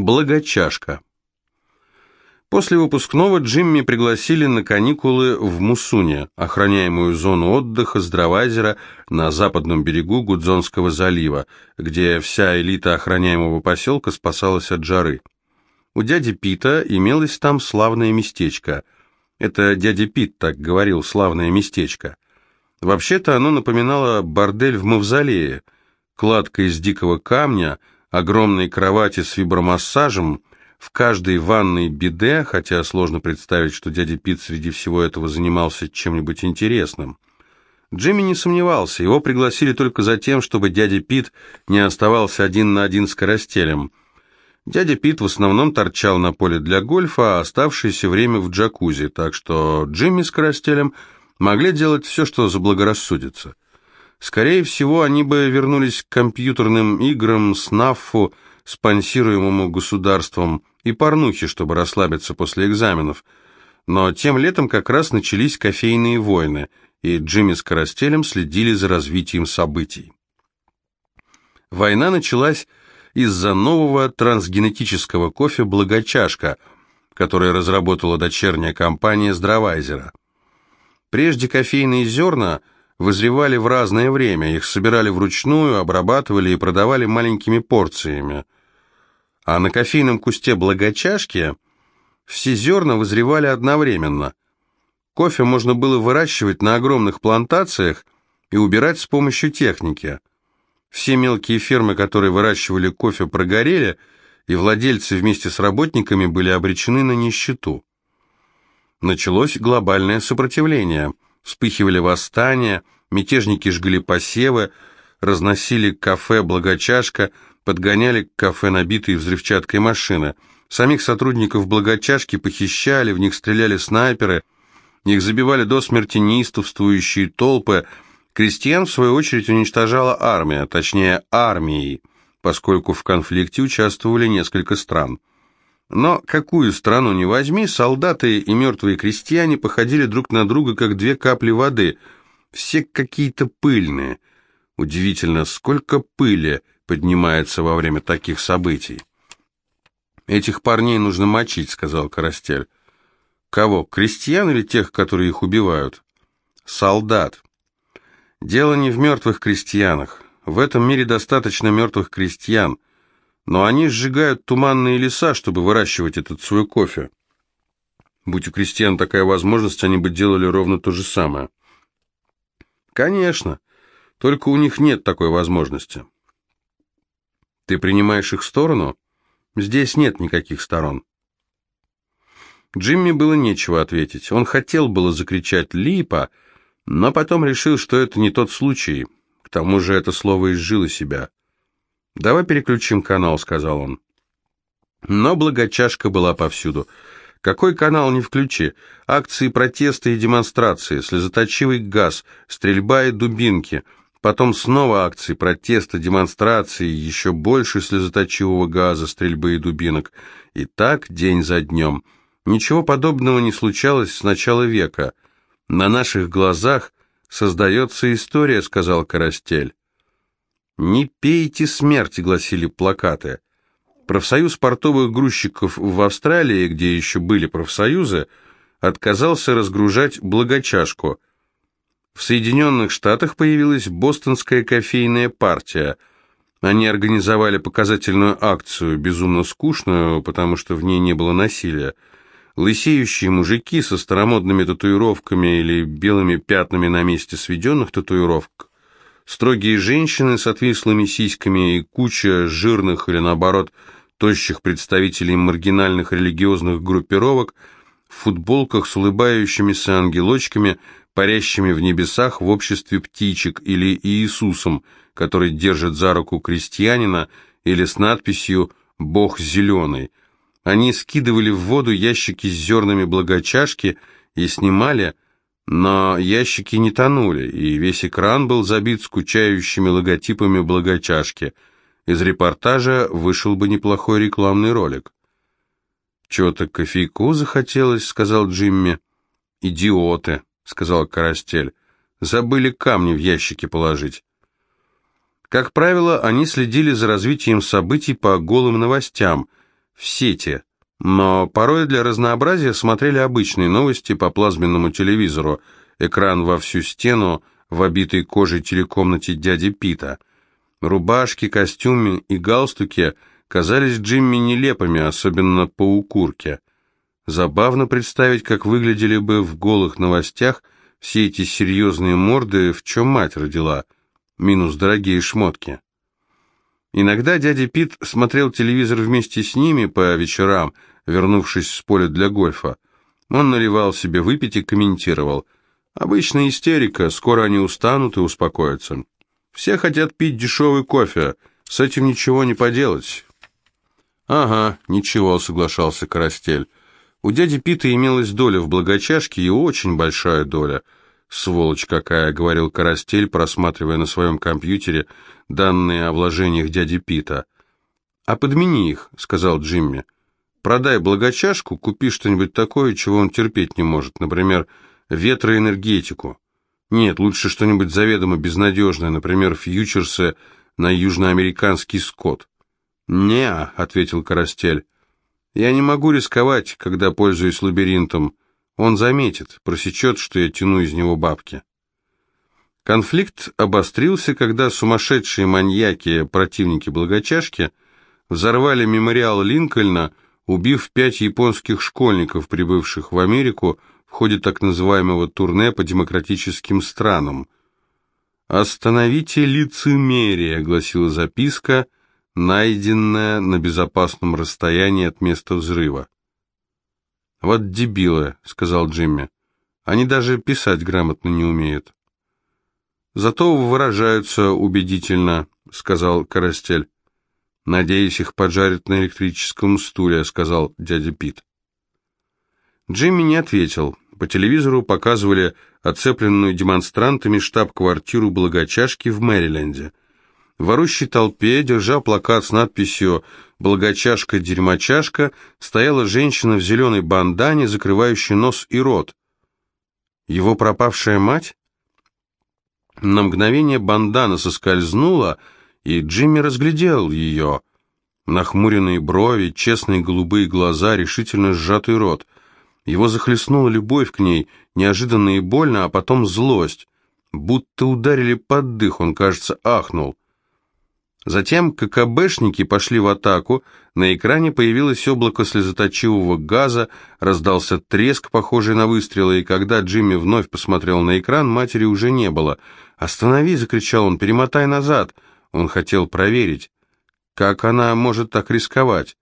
Благочашка. После выпускного Джимми пригласили на каникулы в Мусуне, охраняемую зону отдыха Здравайзера на западном берегу Гудзонского залива, где вся элита охраняемого поселка спасалась от жары. У дяди Пита имелось там славное местечко. Это дядя Пит так говорил, славное местечко. Вообще-то оно напоминало бордель в мавзолее. Кладка из дикого камня, огромные кровати с вибромассажем – в каждой ванной биде, хотя сложно представить, что дядя Пит среди всего этого занимался чем-нибудь интересным. Джимми не сомневался, его пригласили только за тем, чтобы дядя Пит не оставался один на один с Карастелем. Дядя Пит в основном торчал на поле для гольфа, а оставшееся время в джакузи, так что Джимми с Карастелем могли делать все, что заблагорассудится. Скорее всего, они бы вернулись к компьютерным играм, снаффу, спонсируемому государством, и порнухи, чтобы расслабиться после экзаменов. Но тем летом как раз начались кофейные войны, и Джимми с Карастелем следили за развитием событий. Война началась из-за нового трансгенетического кофе «Благочашка», который разработала дочерняя компания Здравайзера. Прежде кофейные зерна вызревали в разное время, их собирали вручную, обрабатывали и продавали маленькими порциями – а на кофейном кусте благочашки все зерна вызревали одновременно. Кофе можно было выращивать на огромных плантациях и убирать с помощью техники. Все мелкие фермы, которые выращивали кофе, прогорели, и владельцы вместе с работниками были обречены на нищету. Началось глобальное сопротивление. Вспыхивали восстания, мятежники жгли посевы, разносили кафе «Благочашка», подгоняли к кафе набитые взрывчаткой машины. Самих сотрудников благочашки похищали, в них стреляли снайперы, их забивали до смерти неистовствующие толпы. Крестьян, в свою очередь, уничтожала армия, точнее армии, поскольку в конфликте участвовали несколько стран. Но какую страну не возьми, солдаты и мертвые крестьяне походили друг на друга, как две капли воды, все какие-то пыльные. Удивительно, сколько пыли поднимается во время таких событий. «Этих парней нужно мочить», — сказал Карастель. «Кого, крестьян или тех, которые их убивают?» «Солдат. Дело не в мертвых крестьянах. В этом мире достаточно мертвых крестьян, но они сжигают туманные леса, чтобы выращивать этот свой кофе. Будь у крестьян такая возможность, они бы делали ровно то же самое». «Конечно, только у них нет такой возможности». Ты принимаешь их сторону? Здесь нет никаких сторон. Джимми было нечего ответить. Он хотел было закричать «Липа», но потом решил, что это не тот случай. К тому же это слово изжило себя. «Давай переключим канал», — сказал он. Но благочашка была повсюду. Какой канал не включи? Акции протеста и демонстрации, слезоточивый газ, стрельба и дубинки — Потом снова акции протеста, демонстрации, еще больше слезоточивого газа, стрельбы и дубинок. И так день за днем. Ничего подобного не случалось с начала века. На наших глазах создается история, сказал Карастель. «Не пейте смерти», — гласили плакаты. Профсоюз портовых грузчиков в Австралии, где еще были профсоюзы, отказался разгружать благочашку — в Соединенных Штатах появилась бостонская кофейная партия. Они организовали показательную акцию, безумно скучную, потому что в ней не было насилия. Лысеющие мужики со старомодными татуировками или белыми пятнами на месте сведенных татуировок, строгие женщины с отвислыми сиськами и куча жирных или, наоборот, тощих представителей маргинальных религиозных группировок в футболках с улыбающимися ангелочками – парящими в небесах в обществе птичек, или Иисусом, который держит за руку крестьянина, или с надписью «Бог зеленый». Они скидывали в воду ящики с зернами благочашки и снимали, но ящики не тонули, и весь экран был забит скучающими логотипами благочашки. Из репортажа вышел бы неплохой рекламный ролик. «Чего-то кофейку захотелось», — сказал Джимми. «Идиоты», сказал Карастель. «Забыли камни в ящики положить». Как правило, они следили за развитием событий по голым новостям. в сети, но порой для разнообразия смотрели обычные новости по плазменному телевизору, экран во всю стену, в обитой кожей телекомнате дяди Пита. Рубашки, костюмы и галстуки казались Джимми нелепыми, особенно по укурке. Забавно представить, как выглядели бы в голых новостях все эти серьезные морды, в чем мать родила, минус дорогие шмотки. Иногда дядя Пит смотрел телевизор вместе с ними по вечерам, вернувшись с поля для гольфа. Он наливал себе выпить и комментировал. «Обычная истерика, скоро они устанут и успокоятся. Все хотят пить дешевый кофе, с этим ничего не поделать». «Ага, ничего», — соглашался Карастель. «У дяди Пита имелась доля в благочашке и очень большая доля». «Сволочь какая», — говорил Карастель, просматривая на своем компьютере данные о вложениях дяди Пита. «А подмени их», — сказал Джимми. «Продай благочашку, купи что-нибудь такое, чего он терпеть не может, например, ветроэнергетику. Нет, лучше что-нибудь заведомо безнадежное, например, фьючерсы на южноамериканский скот». «Не», — ответил Карастель, — «я не могу рисковать, когда пользуюсь лабиринтом. Он заметит, просечет, что я тяну из него бабки». Конфликт обострился, когда сумасшедшие маньяки, противники благочашки, взорвали мемориал Линкольна, убив пять японских школьников, прибывших в Америку в ходе так называемого турне по демократическим странам. «Остановите лицемерие», — гласила записка, — найденная на безопасном расстоянии от места взрыва. «Вот дебилы», — сказал Джимми. «Они даже писать грамотно не умеют». «Зато выражаются убедительно», — сказал Карастель. «Надеюсь, их поджарят на электрическом стуле», — сказал дядя Пит. Джимми не ответил. По телевизору показывали оцепленную демонстрантами штаб-квартиру благочашки в Мэриленде. В орущей толпе, держа плакат с надписью «Благочашка-дерьмочашка», стояла женщина в зеленой бандане, закрывающей нос и рот. Его пропавшая мать? На мгновение бандана соскользнула, и Джимми разглядел ее. Нахмуренные брови, честные голубые глаза, решительно сжатый рот. Его захлестнула любовь к ней, неожиданно и больно, а потом злость. Будто ударили под дых, он, кажется, ахнул. Затем ККБшники пошли в атаку, на экране появилось облако слезоточивого газа, раздался треск, похожий на выстрелы, и когда Джимми вновь посмотрел на экран, матери уже не было. «Останови!» — закричал он, «перемотай назад!» Он хотел проверить, как она может так рисковать.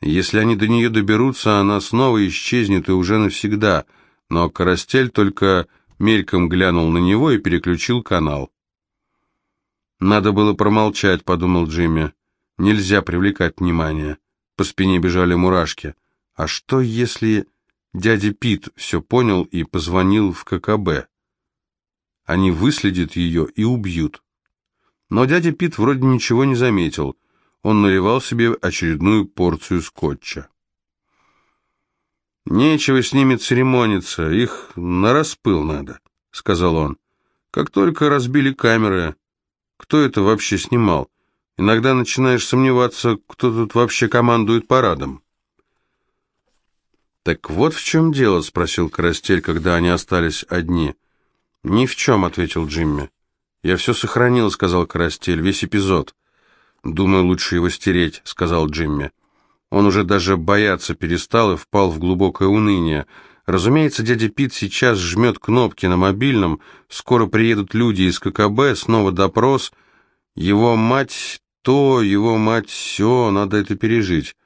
Если они до нее доберутся, она снова исчезнет и уже навсегда. Но Карастель только мельком глянул на него и переключил канал. «Надо было промолчать», — подумал Джимми. «Нельзя привлекать внимание». По спине бежали мурашки. «А что, если дядя Пит все понял и позвонил в ККБ?» Они выследят ее и убьют. Но дядя Пит вроде ничего не заметил. Он наливал себе очередную порцию скотча. «Нечего с ними церемониться, их на распыл надо», — сказал он. «Как только разбили камеры, кто это вообще снимал? Иногда начинаешь сомневаться, кто тут вообще командует парадом. «Так вот в чем дело?» — спросил Карастель, когда они остались одни. «Ни в чем», — ответил Джимми. «Я все сохранил», — сказал Карастель, — «весь эпизод». «Думаю, лучше его стереть», — сказал Джимми. Он уже даже бояться перестал и впал в глубокое уныние. Разумеется, дядя Пит сейчас жмет кнопки на мобильном, скоро приедут люди из ККБ, снова допрос. Его мать то, его мать все, надо это пережить.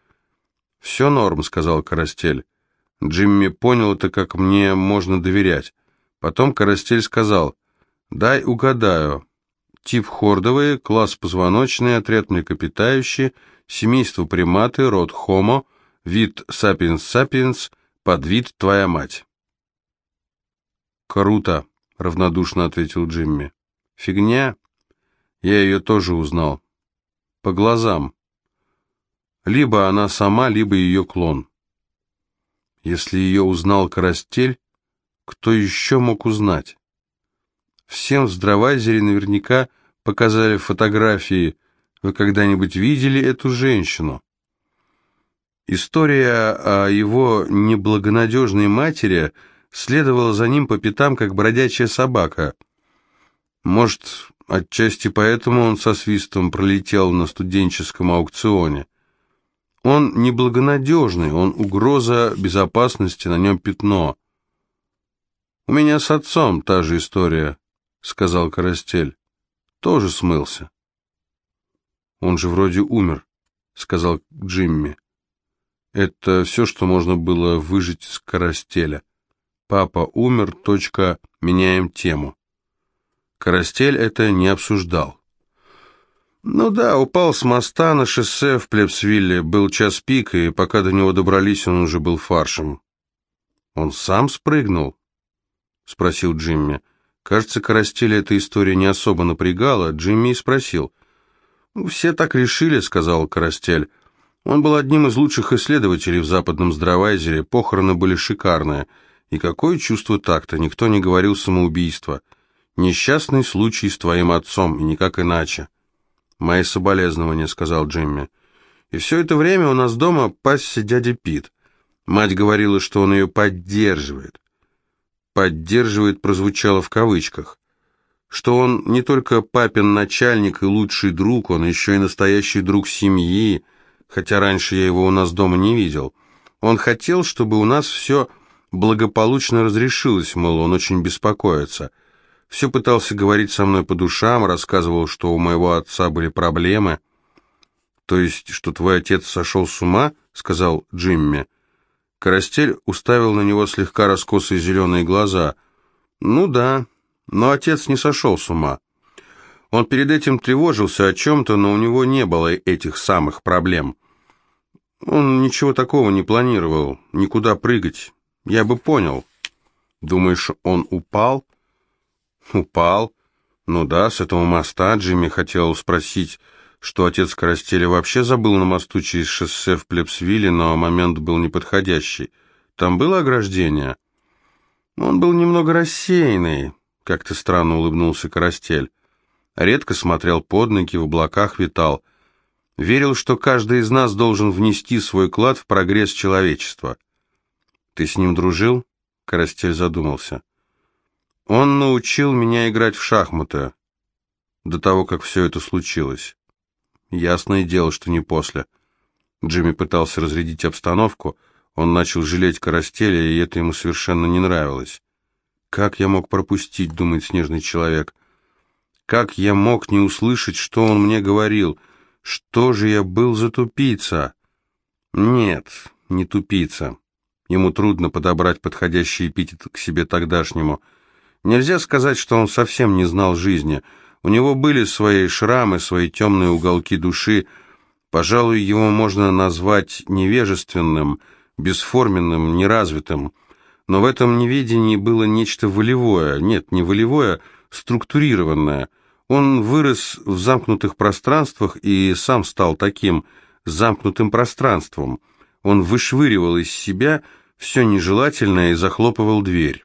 «Все норм», — сказал Карастель. Джимми понял это, как мне можно доверять. Потом Коростель сказал, «Дай угадаю. Тип хордовый, класс позвоночный, отряд млекопитающие, семейство приматы, род хомо, вид сапиенс-сапиенс — Подвид твоя мать. Круто, равнодушно ответил Джимми. Фигня. Я ее тоже узнал. По глазам. Либо она сама, либо ее клон. Если ее узнал Карастель, кто еще мог узнать? Всем в Здравайзере наверняка показали фотографии. Вы когда-нибудь видели эту женщину? История о его неблагонадежной матери следовала за ним по пятам, как бродячая собака. Может, отчасти поэтому он со свистом пролетел на студенческом аукционе. Он неблагонадежный, он угроза безопасности, на нем пятно. «У меня с отцом та же история», — сказал Карастель. «Тоже смылся». «Он же вроде умер», — сказал Джимми. Это все, что можно было выжить с Карастеля. Папа умер, точка, меняем тему. Карастель это не обсуждал. Ну да, упал с моста на шоссе в Плебсвилле, был час пик, и пока до него добрались, он уже был фаршем. Он сам спрыгнул? Спросил Джимми. Кажется, Карастеля эта история не особо напрягала. Джимми и спросил. «Все так решили», — сказал Карастель. Он был одним из лучших исследователей в западном здравайзере, похороны были шикарные. И какое чувство такта, никто не говорил самоубийство. Несчастный случай с твоим отцом, и никак иначе. «Мои соболезнования», — сказал Джимми. «И все это время у нас дома пасся дядя Пит. Мать говорила, что он ее поддерживает. «Поддерживает» прозвучало в кавычках. Что он не только папин начальник и лучший друг, он еще и настоящий друг семьи, — хотя раньше я его у нас дома не видел. Он хотел, чтобы у нас все благополучно разрешилось, мол, он очень беспокоится. Все пытался говорить со мной по душам, рассказывал, что у моего отца были проблемы. «То есть, что твой отец сошел с ума?» — сказал Джимми. Карастель уставил на него слегка раскосые зеленые глаза. «Ну да, но отец не сошел с ума. Он перед этим тревожился о чем-то, но у него не было этих самых проблем. Он ничего такого не планировал, никуда прыгать. Я бы понял. Думаешь, он упал? Упал? Ну да, с этого моста Джимми хотел спросить, что отец Карастеля вообще забыл на мосту через шоссе в Плебсвилле, но момент был неподходящий. Там было ограждение? Он был немного рассеянный, как-то странно улыбнулся Карастель редко смотрел под ноги, в облаках витал. Верил, что каждый из нас должен внести свой клад в прогресс человечества. «Ты с ним дружил?» — Карастель задумался. «Он научил меня играть в шахматы до того, как все это случилось. Ясное дело, что не после». Джимми пытался разрядить обстановку, он начал жалеть Карастеля, и это ему совершенно не нравилось. «Как я мог пропустить?» — думает снежный человек — как я мог не услышать, что он мне говорил? Что же я был за тупица? Нет, не тупица. Ему трудно подобрать подходящий эпитет к себе тогдашнему. Нельзя сказать, что он совсем не знал жизни. У него были свои шрамы, свои темные уголки души. Пожалуй, его можно назвать невежественным, бесформенным, неразвитым. Но в этом неведении было нечто волевое. Нет, не волевое, структурированное. Он вырос в замкнутых пространствах и сам стал таким, замкнутым пространством. Он вышвыривал из себя все нежелательное и захлопывал дверь.